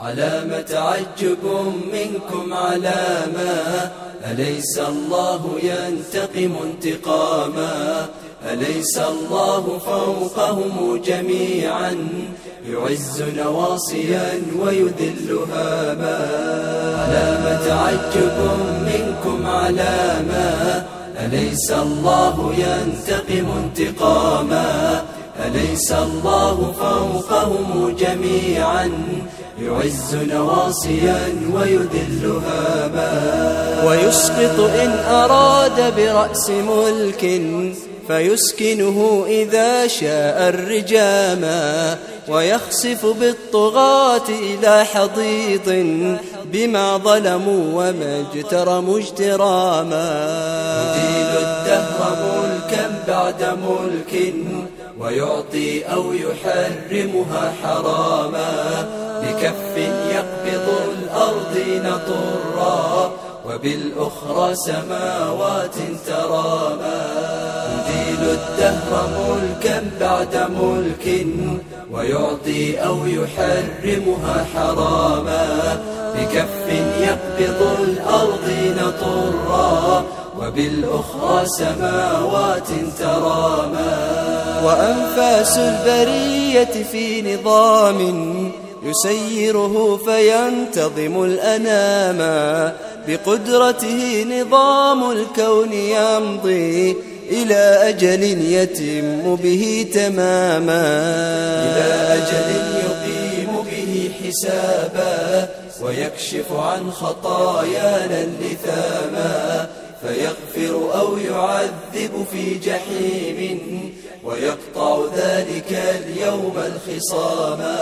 علام تعجب منكم علامة. أليس الله ينتقم انتقاما؟ أليس الله فوقهم جميعا؟ يعز نواصيا ويذل هاما. علام تعجب منكم علامة. أليس الله ينتقم انتقاما؟ أليس الله فوقهم جميعا؟ يعز نواصيا ويذل هاما ويسقط إن أراد برأس ملك فيسكنه إذا شاء الرجاما. ويخسف بالطغاة إلى حضيض بما ظلموا وما اجترموا اجتراما. يديل الدهر ملكا بعد ملك. ويعطي أو يحرمها حراما بكف يقبض الأرض طرا وبالأخرى سماوات تراما يديل الدهر ملكا بعد ملك ويعطي أو يحرمها حراما بكف يقبض الأرض طرا وبالأخرى سماوات تراما وأنفاس البرية في نظام يسيره فينتظم الأنام. بقدرته نظام الكون يمضي إلى أجل يتم به تماما. إلى أجل يقيم به حسابا ويكشف عن خطايانا اللثاما. فيغفر أو يعذب في جحيم ويقطع ذلك اليوم الخصاما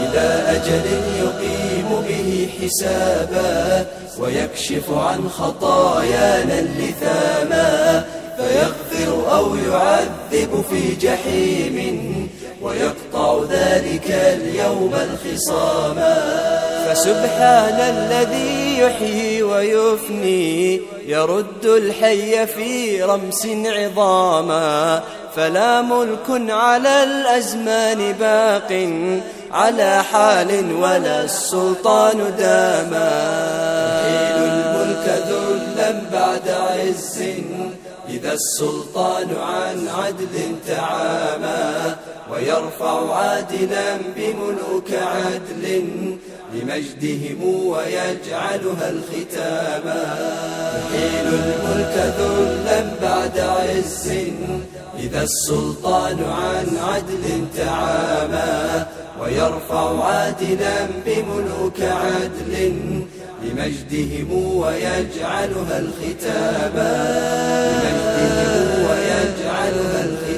إلى أجل يقيم به حسابا ويكشف عن خطايانا اللثاما. فيغفر أو يعذب في جحيم ويقطع ذلك اليوم الخصاما فسبحان الذي يحيي ويفني يرد الحي في رمس عظاما. فلا ملك على الأزمان باق على حال ولا السلطان داما. يحيل الملك ذلا بعد عز إذا السلطان عن عدل تعامى ويرفع عادلا بملوك عدل لمجدهم ويجعلها الختاما يحيل الملك ذلا بعد عز. إذا السلطان عن عدل تعامى ويرفع عادلا بملوك عدل لمجدهم ويجعلها الختاما لمجدهم ويجعلها الختاما